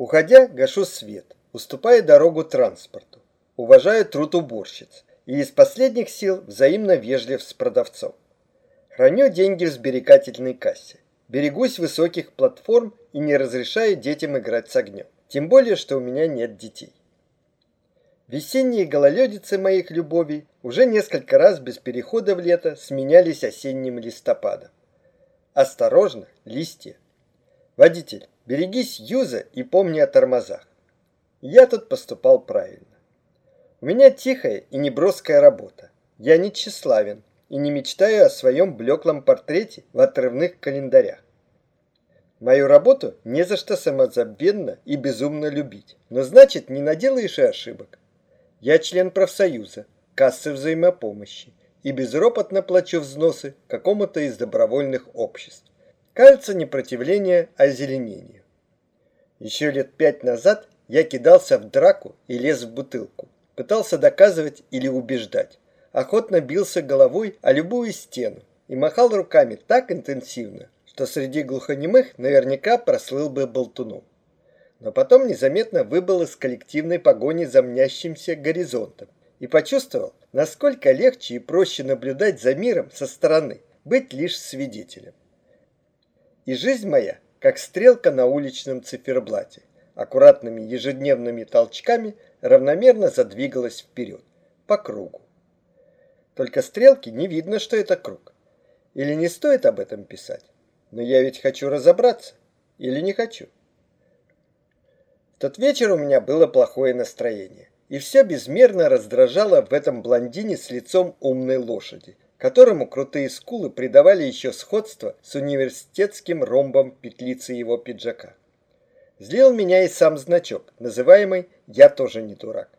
Уходя, гашу свет, уступая дорогу транспорту. Уважаю труд уборщиц и из последних сил взаимно вежлив с продавцом. Храню деньги в сберегательной кассе. Берегусь высоких платформ и не разрешаю детям играть с огнем. Тем более, что у меня нет детей. Весенние гололедицы моих любовей уже несколько раз без перехода в лето сменялись осенним листопадом. Осторожно, листья. Водитель, берегись юза и помни о тормозах. Я тут поступал правильно. У меня тихая и неброская работа. Я не тщеславен и не мечтаю о своем блеклом портрете в отрывных календарях. Мою работу не за что самозабвенно и безумно любить, но значит не наделаешь и ошибок. Я член профсоюза, кассы взаимопомощи и безропотно плачу взносы какому-то из добровольных обществ. Кажется, не противление, а озеленение. Еще лет пять назад я кидался в драку и лез в бутылку. Пытался доказывать или убеждать. Охотно бился головой о любую стену и махал руками так интенсивно, что среди глухонемых наверняка прослыл бы болтуном. Но потом незаметно выбыл из коллективной погони за мнящимся горизонтом и почувствовал, насколько легче и проще наблюдать за миром со стороны, быть лишь свидетелем. И жизнь моя, как стрелка на уличном циферблате, аккуратными ежедневными толчками равномерно задвигалась вперед, по кругу. Только стрелки не видно, что это круг. Или не стоит об этом писать? Но я ведь хочу разобраться. Или не хочу? В тот вечер у меня было плохое настроение. И все безмерно раздражало в этом блондине с лицом умной лошади, которому крутые скулы придавали еще сходство с университетским ромбом петлицы его пиджака. Злил меня и сам значок, называемый «Я тоже не дурак».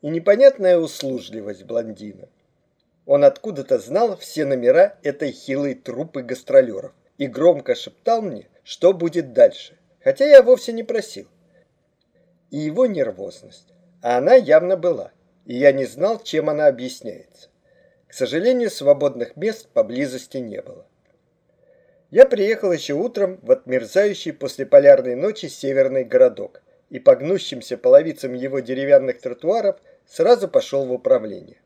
И непонятная услужливость блондина. Он откуда-то знал все номера этой хилой труппы гастролеров и громко шептал мне, что будет дальше, хотя я вовсе не просил. И его нервозность, а она явно была, и я не знал, чем она объясняется. К сожалению, свободных мест поблизости не было. Я приехал еще утром в отмерзающий после полярной ночи северный городок и по гнущимся половицам его деревянных тротуаров сразу пошел в управление.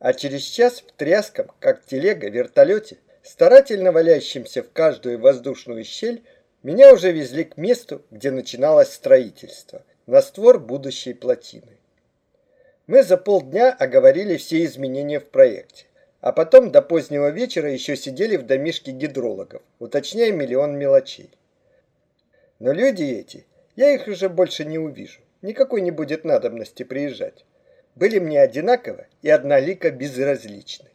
А через час в тряском, как телега, вертолете старательно валящимся в каждую воздушную щель, меня уже везли к месту, где начиналось строительство, на створ будущей плотины. Мы за полдня оговорили все изменения в проекте, а потом до позднего вечера еще сидели в домишке гидрологов, уточняя миллион мелочей. Но люди эти, я их уже больше не увижу, никакой не будет надобности приезжать. Были мне одинаково и однолико безразличны.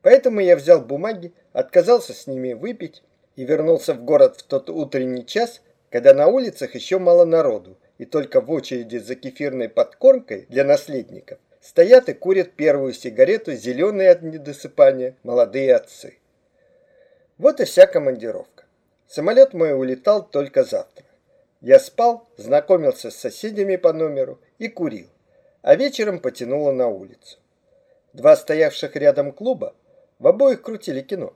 Поэтому я взял бумаги, отказался с ними выпить и вернулся в город в тот утренний час, когда на улицах еще мало народу, и только в очереди за кефирной подкормкой для наследников стоят и курят первую сигарету зеленые от недосыпания молодые отцы. Вот и вся командировка. Самолет мой улетал только завтра. Я спал, знакомился с соседями по номеру и курил, а вечером потянуло на улицу. Два стоявших рядом клуба в обоих крутили кино.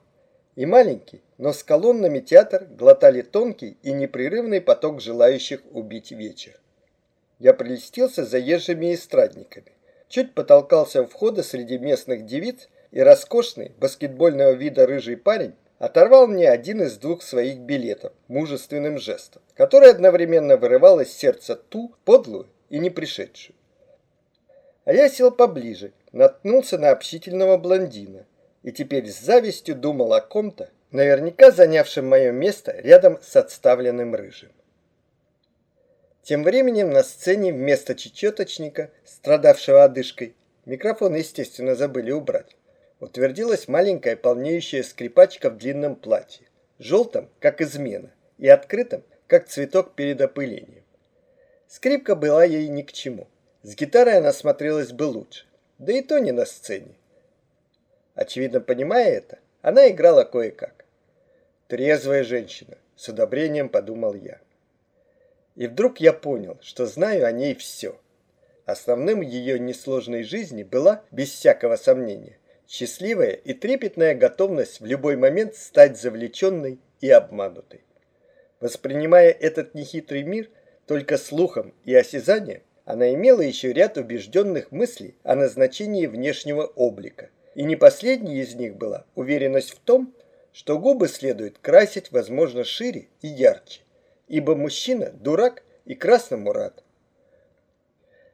И маленький, но с колоннами театр глотали тонкий и непрерывный поток желающих убить вечер. Я прелестился заезжими эстрадниками. Чуть потолкался у входа среди местных девиц, и роскошный, баскетбольного вида рыжий парень оторвал мне один из двух своих билетов мужественным жестом, который одновременно вырывал из сердца ту, подлую и не пришедшую. А я сел поближе, наткнулся на общительного блондина, и теперь с завистью думал о ком-то, наверняка занявшем мое место рядом с отставленным рыжим. Тем временем на сцене вместо чечеточника, страдавшего одышкой, микрофон, естественно, забыли убрать, утвердилась маленькая полнеющая скрипачка в длинном платье, желтом, как измена, и открытом, как цветок перед опылением. Скрипка была ей ни к чему. С гитарой она смотрелась бы лучше, да и то не на сцене. Очевидно, понимая это, она играла кое-как. Трезвая женщина, с одобрением подумал я. И вдруг я понял, что знаю о ней все. Основным ее несложной жизни была, без всякого сомнения, счастливая и трепетная готовность в любой момент стать завлеченной и обманутой. Воспринимая этот нехитрый мир, только слухом и осязанием, она имела еще ряд убежденных мыслей о назначении внешнего облика. И не последней из них была уверенность в том, что губы следует красить, возможно, шире и ярче, ибо мужчина – дурак и красному рад.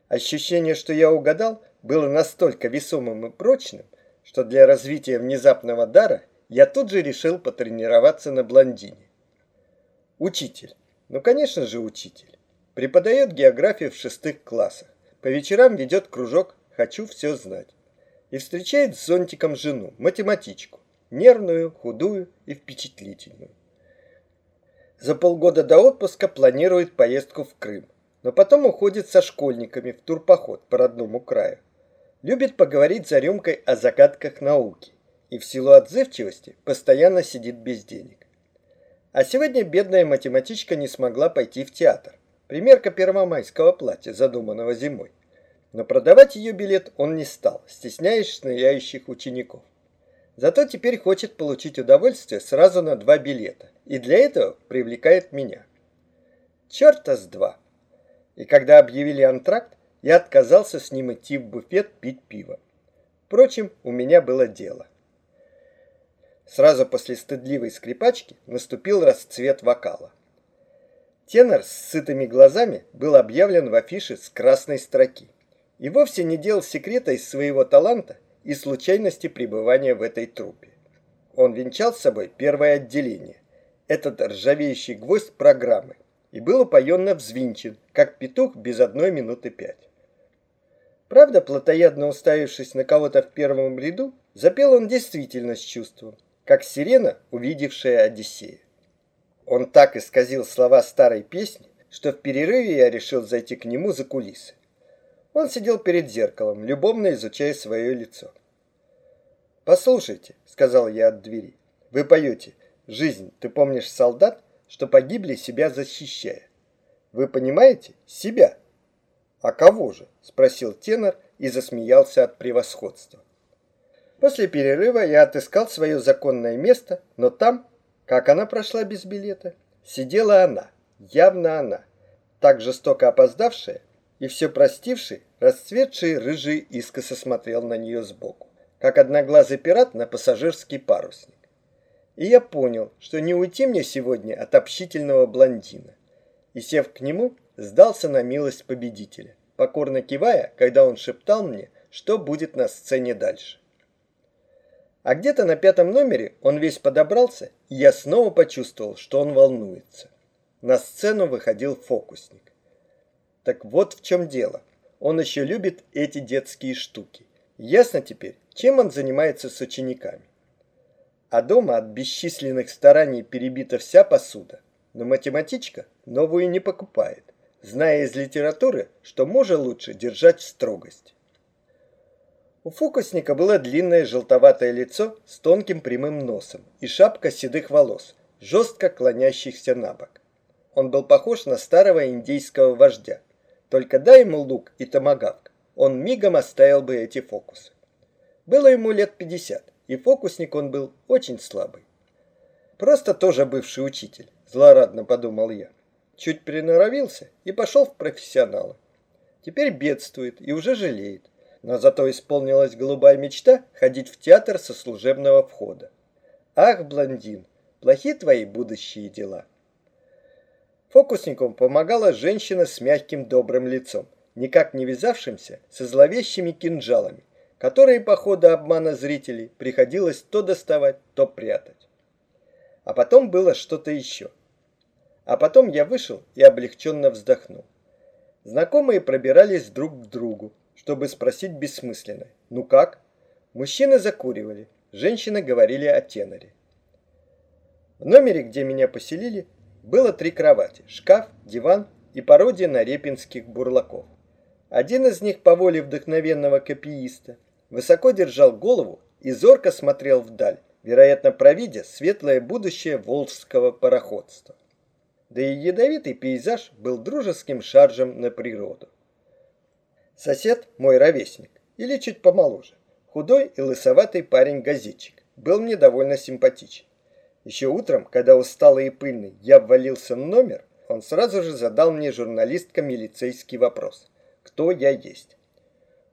Ощущение, что я угадал, было настолько весомым и прочным, что для развития внезапного дара я тут же решил потренироваться на блондине. Учитель. Ну, конечно же, учитель. Преподает географию в шестых классах. По вечерам ведет кружок «Хочу все знать». И встречает с зонтиком жену, математичку. Нервную, худую и впечатлительную. За полгода до отпуска планирует поездку в Крым но потом уходит со школьниками в турпоход по родному краю. Любит поговорить за рюмкой о загадках науки и в силу отзывчивости постоянно сидит без денег. А сегодня бедная математичка не смогла пойти в театр. Примерка первомайского платья, задуманного зимой. Но продавать ее билет он не стал, стесняясь шныряющих учеников. Зато теперь хочет получить удовольствие сразу на два билета, и для этого привлекает меня. Черта с два. И когда объявили антракт, я отказался с ним идти в буфет пить пиво. Впрочем, у меня было дело. Сразу после стыдливой скрипачки наступил расцвет вокала. Тенор с сытыми глазами был объявлен в афише с красной строки и вовсе не делал секрета из своего таланта и случайности пребывания в этой труппе. Он венчал с собой первое отделение, этот ржавеющий гвоздь программы, и был упоенно взвинчен, как петух без одной минуты пять. Правда, плотоядно уставившись на кого-то в первом ряду, запел он действительно с чувством, как сирена, увидевшая Одиссея. Он так исказил слова старой песни, что в перерыве я решил зайти к нему за кулисы. Он сидел перед зеркалом, любовно изучая свое лицо. «Послушайте», — сказал я от двери, — «вы поете «Жизнь, ты помнишь солдат?» что погибли себя защищая. Вы понимаете? Себя. А кого же? Спросил тенор и засмеялся от превосходства. После перерыва я отыскал свое законное место, но там, как она прошла без билета, сидела она, явно она, так жестоко опоздавшая и все простивший, расцветший рыжий искоса смотрел на нее сбоку, как одноглазый пират на пассажирский парусник. И я понял, что не уйти мне сегодня от общительного блондина. И, сев к нему, сдался на милость победителя, покорно кивая, когда он шептал мне, что будет на сцене дальше. А где-то на пятом номере он весь подобрался, и я снова почувствовал, что он волнуется. На сцену выходил фокусник. Так вот в чем дело. Он еще любит эти детские штуки. Ясно теперь, чем он занимается с учениками а дома от бесчисленных стараний перебита вся посуда. Но математичка новую не покупает, зная из литературы, что мужа лучше держать в строгости. У фокусника было длинное желтоватое лицо с тонким прямым носом и шапка седых волос, жестко клонящихся на бок. Он был похож на старого индейского вождя. Только дай ему лук и томагавк, он мигом оставил бы эти фокусы. Было ему лет пятьдесят и фокусник он был очень слабый. Просто тоже бывший учитель, злорадно подумал я. Чуть приноровился и пошел в профессионалы. Теперь бедствует и уже жалеет, но зато исполнилась голубая мечта ходить в театр со служебного входа. Ах, блондин, плохи твои будущие дела. Фокусникам помогала женщина с мягким добрым лицом, никак не вязавшимся со зловещими кинжалами, которые по ходу обмана зрителей приходилось то доставать, то прятать. А потом было что-то еще. А потом я вышел и облегченно вздохнул. Знакомые пробирались друг к другу, чтобы спросить бессмысленно. «Ну как?» Мужчины закуривали, женщины говорили о теноре. В номере, где меня поселили, было три кровати, шкаф, диван и пародия на репинских бурлаков. Один из них по воле вдохновенного копииста высоко держал голову и зорко смотрел вдаль, вероятно, провидя светлое будущее волжского пароходства. Да и ядовитый пейзаж был дружеским шаржем на природу. Сосед, мой ровесник, или чуть помоложе, худой и лысоватый парень-газетчик, был мне довольно симпатичен. Еще утром, когда усталый и пыльный, я ввалился в номер, он сразу же задал мне журналистко-милицейский вопрос. Кто я есть?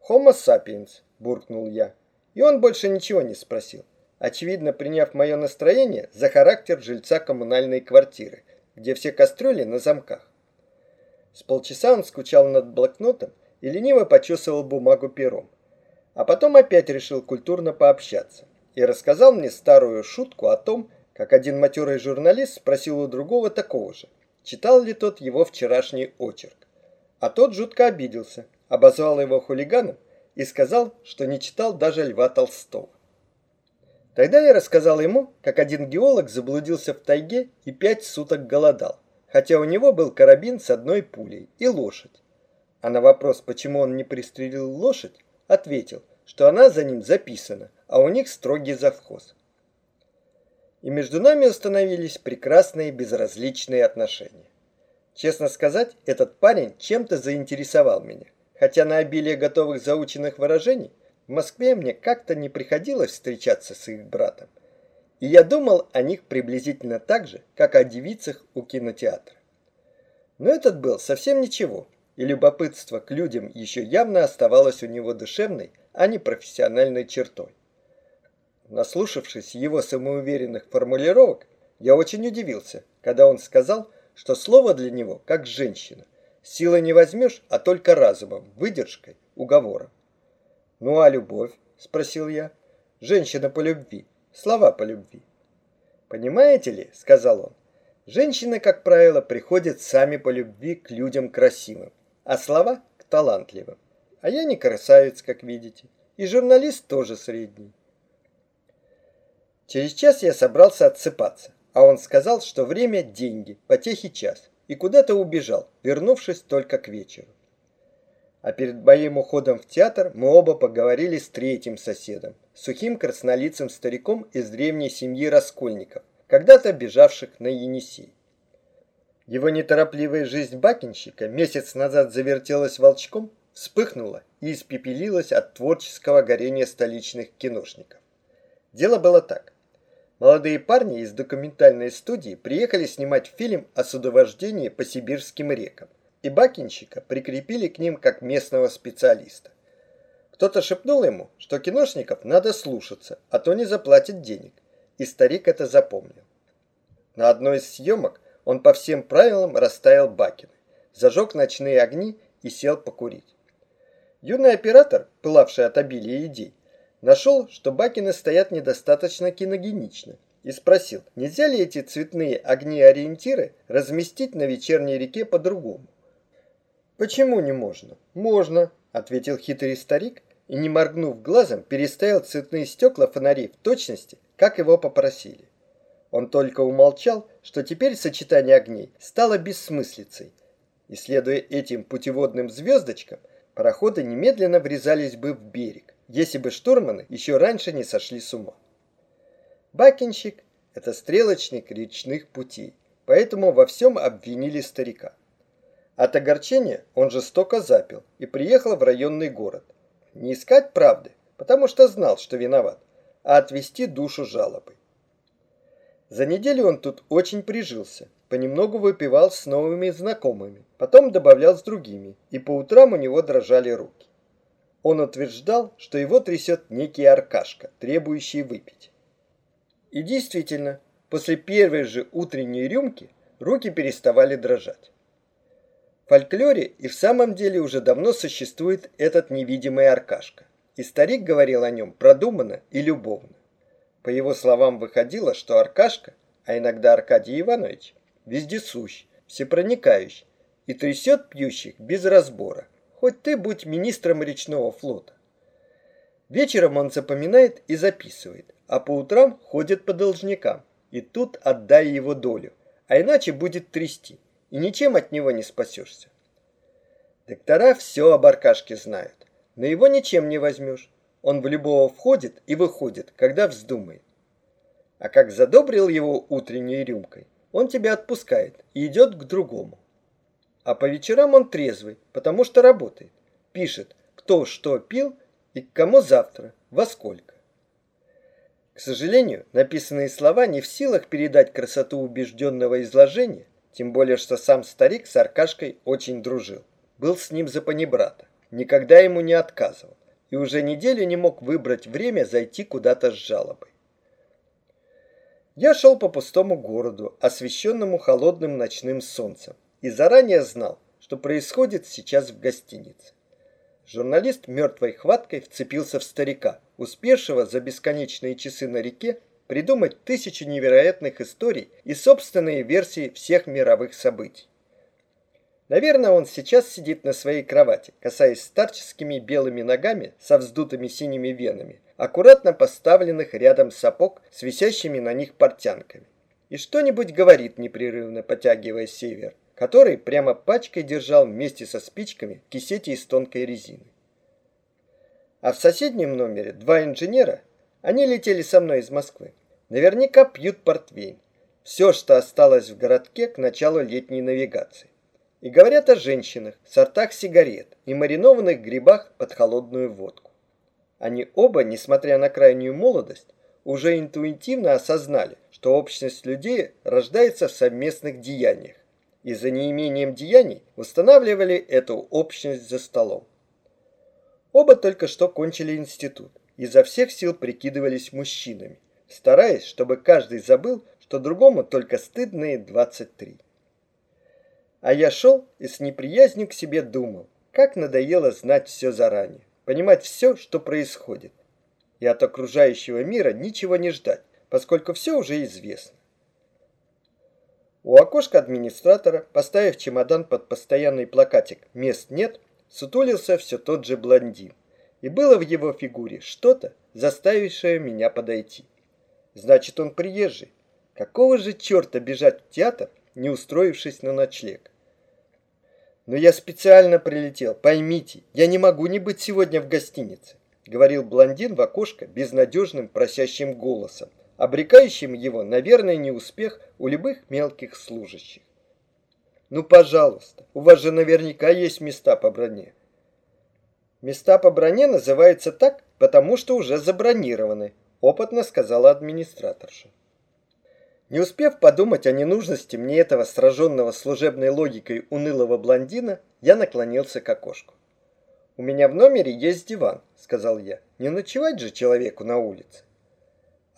«Homo sapiens», – буркнул я. И он больше ничего не спросил, очевидно приняв мое настроение за характер жильца коммунальной квартиры, где все кастрюли на замках. С полчаса он скучал над блокнотом и лениво почесывал бумагу пером. А потом опять решил культурно пообщаться и рассказал мне старую шутку о том, как один матерый журналист спросил у другого такого же, читал ли тот его вчерашний очерк. А тот жутко обиделся, обозвал его хулиганом и сказал, что не читал даже Льва Толстого. Тогда я рассказал ему, как один геолог заблудился в тайге и пять суток голодал, хотя у него был карабин с одной пулей и лошадь. А на вопрос, почему он не пристрелил лошадь, ответил, что она за ним записана, а у них строгий завхоз и между нами установились прекрасные безразличные отношения. Честно сказать, этот парень чем-то заинтересовал меня, хотя на обилие готовых заученных выражений в Москве мне как-то не приходилось встречаться с их братом, и я думал о них приблизительно так же, как о девицах у кинотеатра. Но этот был совсем ничего, и любопытство к людям еще явно оставалось у него душевной, а не профессиональной чертой. Наслушавшись его самоуверенных формулировок, я очень удивился, когда он сказал, что слово для него как женщина. Силой не возьмешь, а только разумом, выдержкой, уговором. «Ну а любовь?» – спросил я. «Женщина по любви, слова по любви». «Понимаете ли?» – сказал он. «Женщины, как правило, приходят сами по любви к людям красивым, а слова – к талантливым. А я не красавец, как видите, и журналист тоже средний. Через час я собрался отсыпаться, а он сказал, что время – деньги, потехи час, и куда-то убежал, вернувшись только к вечеру. А перед моим уходом в театр мы оба поговорили с третьим соседом, сухим краснолицым стариком из древней семьи Раскольников, когда-то бежавших на Енисей. Его неторопливая жизнь бакинщика месяц назад завертелась волчком, вспыхнула и испепелилась от творческого горения столичных киношников. Дело было так. Молодые парни из документальной студии приехали снимать фильм о судовождении по сибирским рекам, и Бакинщика прикрепили к ним как местного специалиста. Кто-то шепнул ему, что киношников надо слушаться, а то не заплатят денег, и старик это запомнил. На одной из съемок он по всем правилам расставил Бакины, зажег ночные огни и сел покурить. Юный оператор, пылавший от обилия идей, Нашел, что бакины стоят недостаточно киногенично, и спросил, нельзя ли эти цветные огни-ориентиры разместить на вечерней реке по-другому. «Почему не можно?» «Можно», — ответил хитрый старик, и, не моргнув глазом, переставил цветные стекла фонарей в точности, как его попросили. Он только умолчал, что теперь сочетание огней стало бессмыслицей, и, следуя этим путеводным звездочкам, пароходы немедленно врезались бы в берег если бы штурманы еще раньше не сошли с ума. Бакинщик – это стрелочник речных путей, поэтому во всем обвинили старика. От огорчения он жестоко запил и приехал в районный город. Не искать правды, потому что знал, что виноват, а отвести душу жалобой. За неделю он тут очень прижился, понемногу выпивал с новыми знакомыми, потом добавлял с другими, и по утрам у него дрожали руки. Он утверждал, что его трясет некий Аркашка, требующий выпить. И действительно, после первой же утренней рюмки руки переставали дрожать. В фольклоре и в самом деле уже давно существует этот невидимый Аркашка, и старик говорил о нем продуманно и любовно. По его словам выходило, что Аркашка, а иногда Аркадий Иванович, вездесущ, всепроникающий и трясет пьющих без разбора, хоть ты будь министром речного флота. Вечером он запоминает и записывает, а по утрам ходит по должникам. И тут отдай его долю, а иначе будет трясти, и ничем от него не спасешься. Доктора все об Аркашке знают, но его ничем не возьмешь. Он в любого входит и выходит, когда вздумает. А как задобрил его утренней рюмкой, он тебя отпускает и идет к другому. А по вечерам он трезвый, потому что работает. Пишет, кто что пил и к кому завтра, во сколько. К сожалению, написанные слова не в силах передать красоту убежденного изложения, Тем более, что сам старик с Аркашкой очень дружил. Был с ним за панибрата. Никогда ему не отказывал. И уже неделю не мог выбрать время зайти куда-то с жалобой. Я шел по пустому городу, освещенному холодным ночным солнцем, и заранее знал, что происходит сейчас в гостинице. Журналист мертвой хваткой вцепился в старика, успевшего за бесконечные часы на реке придумать тысячи невероятных историй и собственные версии всех мировых событий. Наверное, он сейчас сидит на своей кровати, касаясь старческими белыми ногами со вздутыми синими венами, аккуратно поставленных рядом сапог с висящими на них портянками. И что-нибудь говорит непрерывно, потягивая север, который прямо пачкой держал вместе со спичками кисети из тонкой резины. А в соседнем номере два инженера, они летели со мной из Москвы, наверняка пьют портвейн. Все, что осталось в городке к началу летней навигации. И говорят о женщинах, сортах сигарет и маринованных грибах под холодную водку. Они оба, несмотря на крайнюю молодость, уже интуитивно осознали, что общность людей рождается в совместных деяниях, и за неимением деяний устанавливали эту общность за столом. Оба только что кончили институт, и изо всех сил прикидывались мужчинами, стараясь, чтобы каждый забыл, что другому только стыдные 23. А я шел и с неприязнью к себе думал, как надоело знать все заранее, понимать все, что происходит. И от окружающего мира ничего не ждать, поскольку все уже известно. У окошка администратора, поставив чемодан под постоянный плакатик «Мест нет», сутулился все тот же блондин. И было в его фигуре что-то, заставившее меня подойти. Значит, он приезжий. Какого же черта бежать в театр, не устроившись на ночлег? Но я специально прилетел, поймите, я не могу не быть сегодня в гостинице, говорил блондин в окошко безнадежным просящим голосом, обрекающим его на верный неуспех у любых мелких служащих. Ну, пожалуйста, у вас же наверняка есть места по броне. Места по броне называются так, потому что уже забронированы, опытно сказала администраторша. Не успев подумать о ненужности мне этого сраженного служебной логикой унылого блондина, я наклонился к окошку. «У меня в номере есть диван», — сказал я. «Не ночевать же человеку на улице».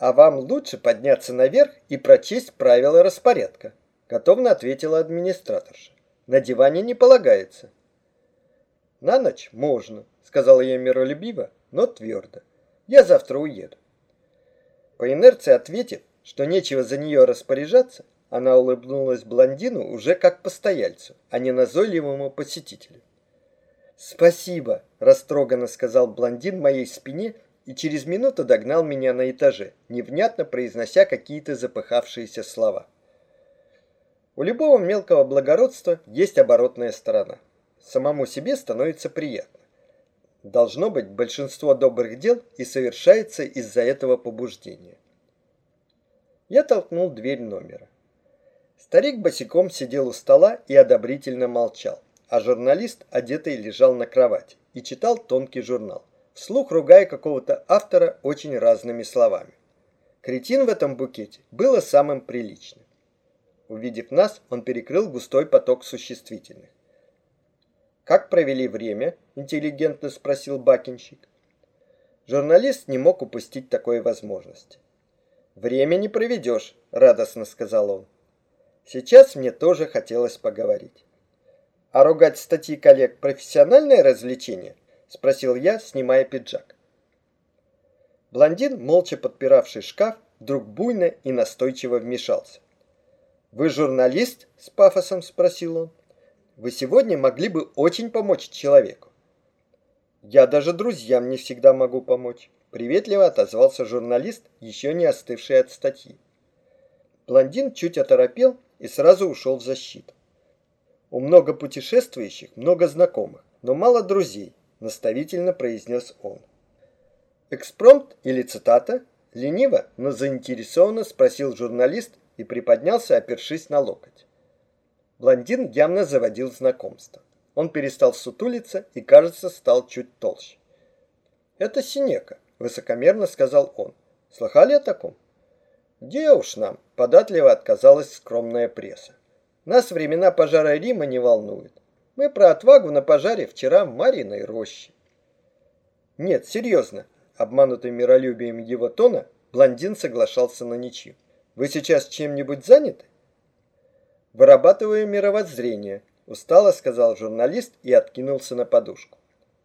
«А вам лучше подняться наверх и прочесть правила распорядка», — готовно ответила администраторша. «На диване не полагается». «На ночь можно», — сказала я миролюбиво, но твердо. «Я завтра уеду». По инерции ответив, что нечего за нее распоряжаться, она улыбнулась блондину уже как постояльцу, а не назойливому посетителю. «Спасибо», – растроганно сказал блондин моей спине и через минуту догнал меня на этаже, невнятно произнося какие-то запыхавшиеся слова. У любого мелкого благородства есть оборотная сторона. Самому себе становится приятно. Должно быть, большинство добрых дел и совершается из-за этого побуждения. Я толкнул дверь номера. Старик босиком сидел у стола и одобрительно молчал, а журналист, одетый, лежал на кровати и читал тонкий журнал, вслух ругая какого-то автора очень разными словами. Кретин в этом букете было самым приличным. Увидев нас, он перекрыл густой поток существительных. «Как провели время?» – интеллигентно спросил бакинщик. Журналист не мог упустить такой возможности. «Время не проведешь», — радостно сказал он. Сейчас мне тоже хотелось поговорить. «А ругать статьи коллег — профессиональное развлечение?» — спросил я, снимая пиджак. Блондин, молча подпиравший шкаф, вдруг буйно и настойчиво вмешался. «Вы журналист?» — с пафосом спросил он. «Вы сегодня могли бы очень помочь человеку». «Я даже друзьям не всегда могу помочь». Приветливо отозвался журналист, еще не остывший от статьи. Блондин чуть оторопел и сразу ушел в защиту. У много путешествующих много знакомых, но мало друзей, наставительно произнес он. Экспромт или цитата? Лениво, но заинтересованно спросил журналист и приподнялся, опершись на локоть. Блондин явно заводил знакомство. Он перестал сутулиться и, кажется, стал чуть толще. Это Синека, высокомерно сказал он. Слыхали о таком? Где уж нам, податливо отказалась скромная пресса. Нас времена пожара Рима не волнуют. Мы про отвагу на пожаре вчера в Мариной роще. Нет, серьезно, обманутый миролюбием его тона, блондин соглашался на ничью. Вы сейчас чем-нибудь заняты? Вырабатываю мировоззрение, устало сказал журналист и откинулся на подушку.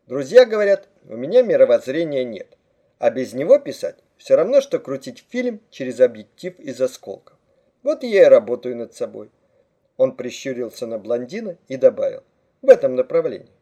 Друзья говорят, у меня мировоззрения нет, а без него писать все равно, что крутить фильм через объектив из осколков. Вот я и работаю над собой. Он прищурился на блондина и добавил. В этом направлении.